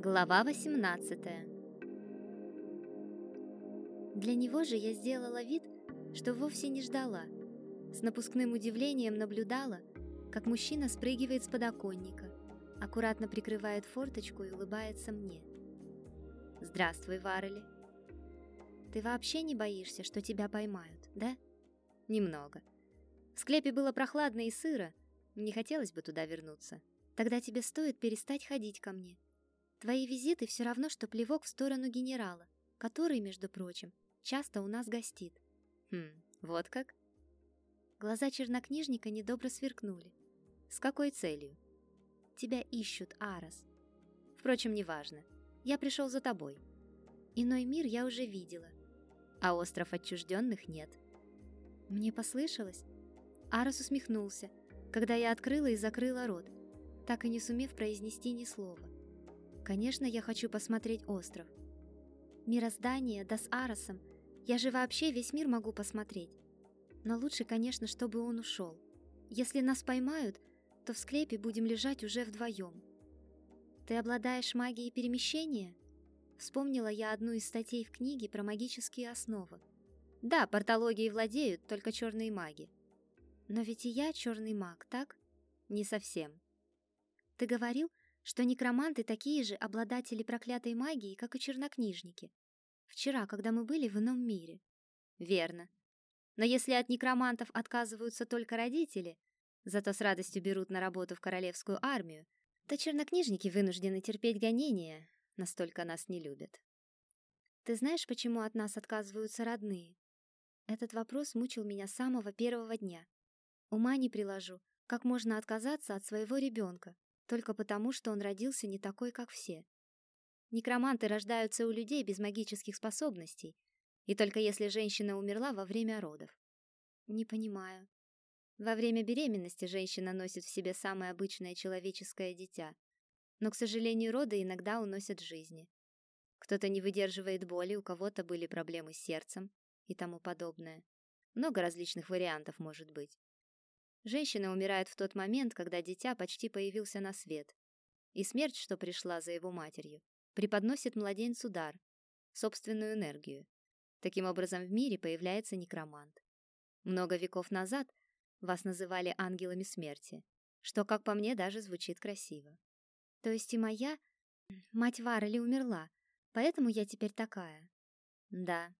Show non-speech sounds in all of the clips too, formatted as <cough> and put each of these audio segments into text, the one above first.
Глава 18 Для него же я сделала вид, что вовсе не ждала. С напускным удивлением наблюдала, как мужчина спрыгивает с подоконника, аккуратно прикрывает форточку и улыбается мне. «Здравствуй, Варели. Ты вообще не боишься, что тебя поймают, да?» «Немного. В склепе было прохладно и сыро, не хотелось бы туда вернуться. Тогда тебе стоит перестать ходить ко мне. Твои визиты все равно, что плевок в сторону генерала, который, между прочим, часто у нас гостит. Хм, вот как? Глаза чернокнижника недобро сверкнули. С какой целью? Тебя ищут, Арас. Впрочем, неважно. Я пришел за тобой. Иной мир я уже видела, а остров отчужденных нет. Мне послышалось. Арас усмехнулся, когда я открыла и закрыла рот, так и не сумев произнести ни слова. Конечно, я хочу посмотреть остров. Мироздание, да с Аросом. Я же вообще весь мир могу посмотреть. Но лучше, конечно, чтобы он ушел. Если нас поймают, то в склепе будем лежать уже вдвоем. Ты обладаешь магией перемещения? Вспомнила я одну из статей в книге про магические основы. Да, портологией владеют только черные маги. Но ведь и я черный маг, так? Не совсем. Ты говорил, что некроманты такие же обладатели проклятой магии, как и чернокнижники. Вчера, когда мы были в ином мире. Верно. Но если от некромантов отказываются только родители, зато с радостью берут на работу в королевскую армию, то чернокнижники вынуждены терпеть гонения, настолько нас не любят. Ты знаешь, почему от нас отказываются родные? Этот вопрос мучил меня с самого первого дня. Ума не приложу, как можно отказаться от своего ребенка, только потому, что он родился не такой, как все. Некроманты рождаются у людей без магических способностей, и только если женщина умерла во время родов. Не понимаю. Во время беременности женщина носит в себе самое обычное человеческое дитя, но, к сожалению, роды иногда уносят жизни. Кто-то не выдерживает боли, у кого-то были проблемы с сердцем и тому подобное. Много различных вариантов может быть. Женщина умирает в тот момент, когда дитя почти появился на свет. И смерть, что пришла за его матерью, преподносит младенцу дар, собственную энергию. Таким образом в мире появляется некромант. Много веков назад вас называли ангелами смерти, что, как по мне, даже звучит красиво. То есть и моя <clears throat> мать Варели умерла, поэтому я теперь такая. Да.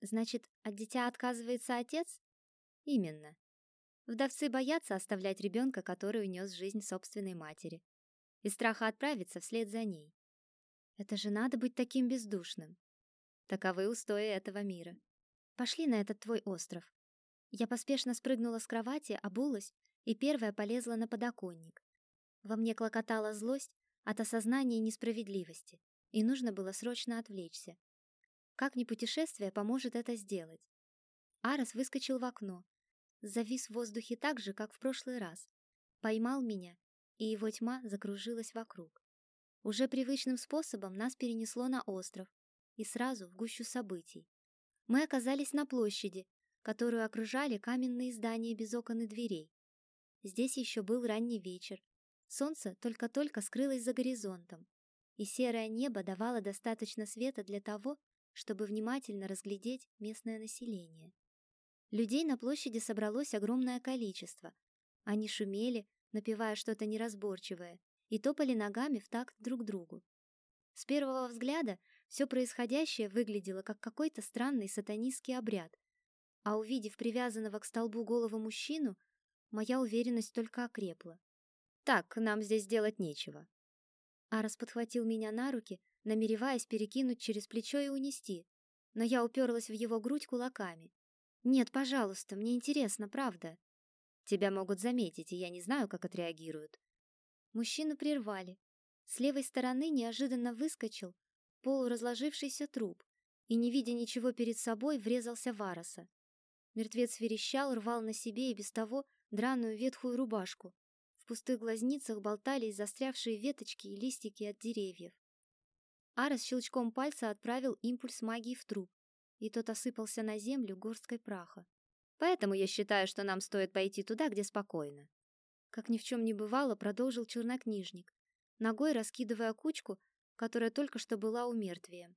Значит, от дитя отказывается отец? Именно. Вдовцы боятся оставлять ребенка, который унес жизнь собственной матери, из страха отправиться вслед за ней. Это же надо быть таким бездушным. Таковы устои этого мира. Пошли на этот твой остров. Я поспешно спрыгнула с кровати, обулась и первая полезла на подоконник. Во мне клокотала злость от осознания несправедливости, и нужно было срочно отвлечься. Как ни путешествие поможет это сделать? Арас выскочил в окно, завис в воздухе так же, как в прошлый раз. Поймал меня, и его тьма закружилась вокруг. Уже привычным способом нас перенесло на остров и сразу в гущу событий. Мы оказались на площади, которую окружали каменные здания без окон и дверей. Здесь еще был ранний вечер. Солнце только-только скрылось за горизонтом, и серое небо давало достаточно света для того, чтобы внимательно разглядеть местное население. Людей на площади собралось огромное количество. Они шумели, напевая что-то неразборчивое, и топали ногами в такт друг другу. С первого взгляда все происходящее выглядело как какой-то странный сатанистский обряд, а увидев привязанного к столбу голову мужчину, моя уверенность только окрепла. «Так, нам здесь делать нечего». Арас подхватил меня на руки, намереваясь перекинуть через плечо и унести, но я уперлась в его грудь кулаками. Нет, пожалуйста, мне интересно, правда. Тебя могут заметить, и я не знаю, как отреагируют. Мужчину прервали. С левой стороны неожиданно выскочил полуразложившийся труп и, не видя ничего перед собой, врезался в Ароса. Мертвец верещал, рвал на себе и без того драную ветхую рубашку. В пустых глазницах болтались застрявшие веточки и листики от деревьев. Арос щелчком пальца отправил импульс магии в труп, и тот осыпался на землю горсткой праха. Поэтому я считаю, что нам стоит пойти туда, где спокойно. Как ни в чем не бывало, продолжил чернокнижник, ногой раскидывая кучку, которая только что была умертвием.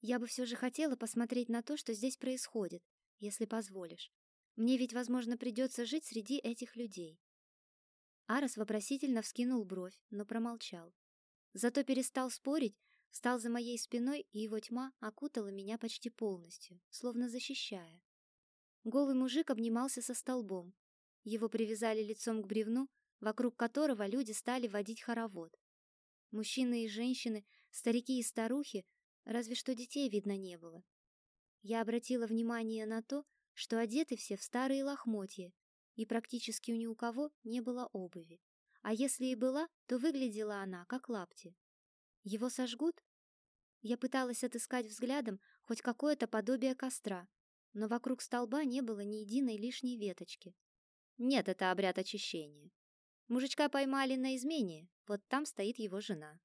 Я бы все же хотела посмотреть на то, что здесь происходит, если позволишь. Мне ведь, возможно, придется жить среди этих людей. Арас вопросительно вскинул бровь, но промолчал. Зато перестал спорить, встал за моей спиной, и его тьма окутала меня почти полностью, словно защищая. Голый мужик обнимался со столбом. Его привязали лицом к бревну, вокруг которого люди стали водить хоровод. Мужчины и женщины, старики и старухи, разве что детей видно не было. Я обратила внимание на то, что одеты все в старые лохмотья, и практически ни у кого не было обуви. А если и была, то выглядела она как лапти. Его сожгут? Я пыталась отыскать взглядом хоть какое-то подобие костра, но вокруг столба не было ни единой лишней веточки. Нет, это обряд очищения. Мужичка поймали на измене, вот там стоит его жена.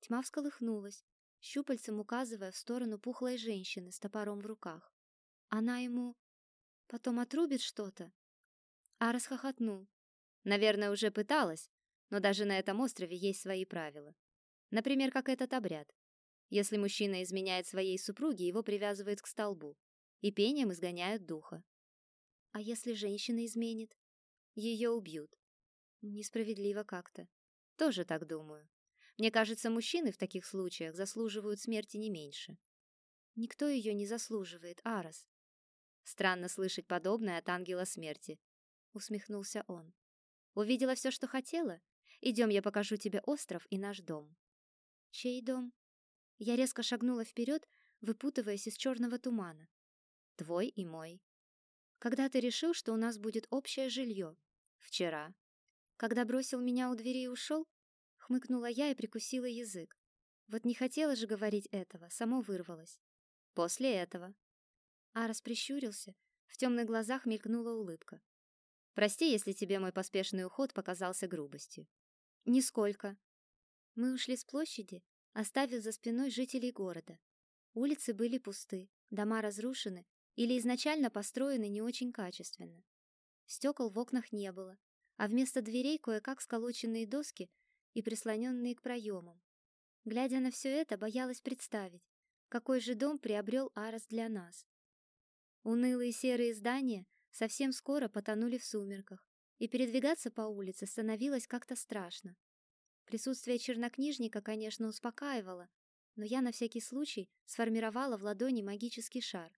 Тьма всколыхнулась, щупальцем указывая в сторону пухлой женщины с топором в руках. Она ему потом отрубит что-то. А расхохотнул. Наверное, уже пыталась, но даже на этом острове есть свои правила. Например, как этот обряд. Если мужчина изменяет своей супруге, его привязывают к столбу и пением изгоняют духа. А если женщина изменит? Ее убьют. Несправедливо как-то. Тоже так думаю. Мне кажется, мужчины в таких случаях заслуживают смерти не меньше. Никто ее не заслуживает, Арас. Странно слышать подобное от ангела смерти, усмехнулся он. Увидела все, что хотела? Идем, я покажу тебе остров и наш дом. Чей дом? Я резко шагнула вперед, выпутываясь из черного тумана. Твой и мой. Когда ты решил, что у нас будет общее жилье? Вчера. Когда бросил меня у двери и ушел? Хмыкнула я и прикусила язык. Вот не хотела же говорить этого, само вырвалось. После этого. Арас прищурился, в темных глазах мелькнула улыбка. Прости, если тебе мой поспешный уход показался грубостью. Нисколько. Мы ушли с площади, оставив за спиной жителей города. Улицы были пусты, дома разрушены или изначально построены не очень качественно. Стекол в окнах не было, а вместо дверей кое-как сколоченные доски и прислоненные к проемам. Глядя на все это, боялась представить, какой же дом приобрел Арас для нас. Унылые серые здания совсем скоро потонули в сумерках, и передвигаться по улице становилось как-то страшно. Присутствие чернокнижника, конечно, успокаивало, но я на всякий случай сформировала в ладони магический шар.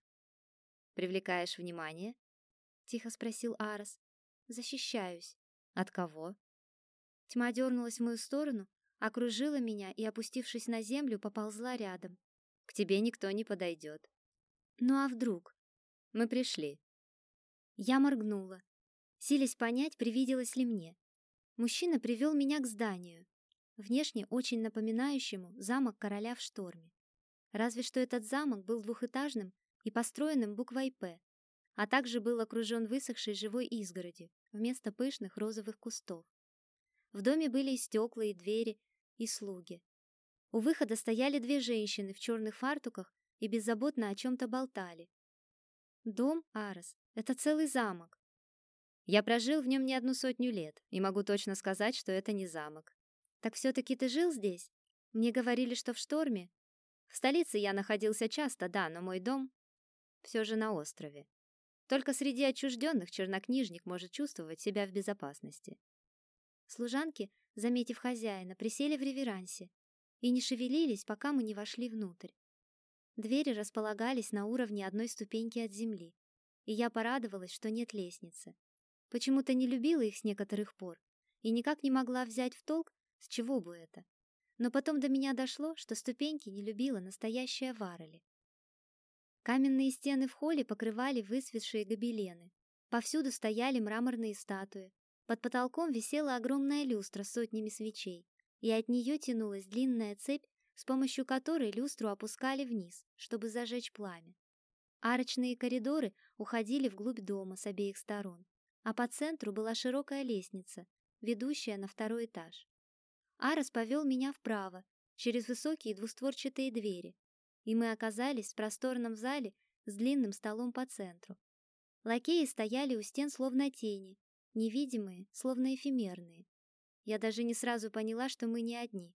«Привлекаешь внимание?» — тихо спросил Арас. «Защищаюсь». «От кого?» Тьма дернулась в мою сторону, окружила меня и, опустившись на землю, поползла рядом. «К тебе никто не подойдет». «Ну а вдруг?» «Мы пришли». Я моргнула, силясь понять, привиделось ли мне. Мужчина привел меня к зданию, внешне очень напоминающему замок короля в шторме. Разве что этот замок был двухэтажным и построенным буквой «П», а также был окружен высохшей живой изгородью вместо пышных розовых кустов. В доме были и стекла, и двери, и слуги. У выхода стояли две женщины в черных фартуках и беззаботно о чем-то болтали. Дом Арес — это целый замок. Я прожил в нем не одну сотню лет и могу точно сказать, что это не замок. Так все-таки ты жил здесь? Мне говорили, что в шторме. В столице я находился часто, да, но мой дом все же на острове. Только среди отчужденных чернокнижник может чувствовать себя в безопасности. Служанки, заметив хозяина, присели в реверансе и не шевелились, пока мы не вошли внутрь. Двери располагались на уровне одной ступеньки от земли, и я порадовалась, что нет лестницы. Почему-то не любила их с некоторых пор и никак не могла взять в толк, с чего бы это? Но потом до меня дошло, что ступеньки не любила настоящая Варели. Каменные стены в холле покрывали высветшие гобелены. Повсюду стояли мраморные статуи. Под потолком висела огромная люстра с сотнями свечей, и от нее тянулась длинная цепь, с помощью которой люстру опускали вниз, чтобы зажечь пламя. Арочные коридоры уходили вглубь дома с обеих сторон, а по центру была широкая лестница, ведущая на второй этаж. Арес повел меня вправо, через высокие двустворчатые двери, и мы оказались в просторном зале с длинным столом по центру. Лакеи стояли у стен словно тени, невидимые, словно эфемерные. Я даже не сразу поняла, что мы не одни.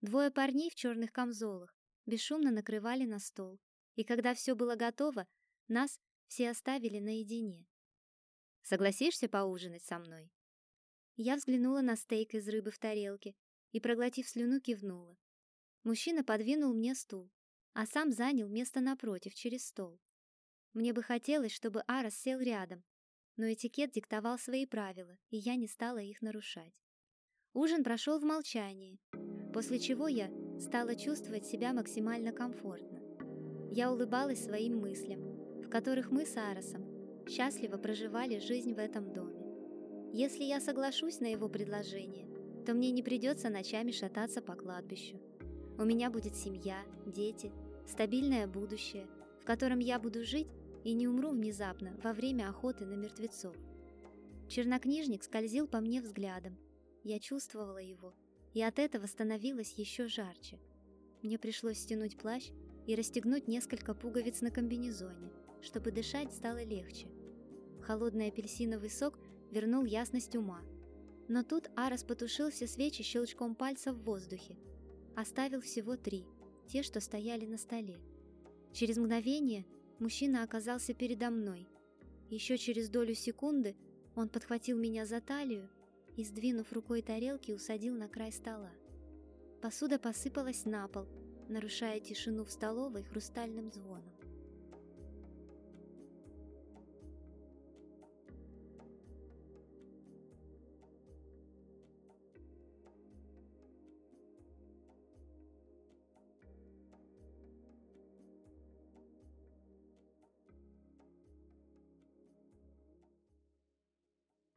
Двое парней в черных камзолах бесшумно накрывали на стол, и когда все было готово, нас все оставили наедине. «Согласишься поужинать со мной?» Я взглянула на стейк из рыбы в тарелке и, проглотив слюну, кивнула. Мужчина подвинул мне стул, а сам занял место напротив, через стол. Мне бы хотелось, чтобы Арас сел рядом, но этикет диктовал свои правила, и я не стала их нарушать. Ужин прошел в молчании, после чего я стала чувствовать себя максимально комфортно. Я улыбалась своим мыслям, в которых мы с Арасом счастливо проживали жизнь в этом доме. Если я соглашусь на его предложение, то мне не придется ночами шататься по кладбищу. У меня будет семья, дети, стабильное будущее, в котором я буду жить и не умру внезапно во время охоты на мертвецов. Чернокнижник скользил по мне взглядом. Я чувствовала его и от этого становилось еще жарче. Мне пришлось стянуть плащ и расстегнуть несколько пуговиц на комбинезоне, чтобы дышать стало легче. Холодный апельсиновый сок вернул ясность ума. Но тут Арас потушил все свечи щелчком пальца в воздухе. Оставил всего три, те, что стояли на столе. Через мгновение мужчина оказался передо мной. Еще через долю секунды он подхватил меня за талию и, сдвинув рукой тарелки, усадил на край стола. Посуда посыпалась на пол, нарушая тишину в столовой хрустальным звоном.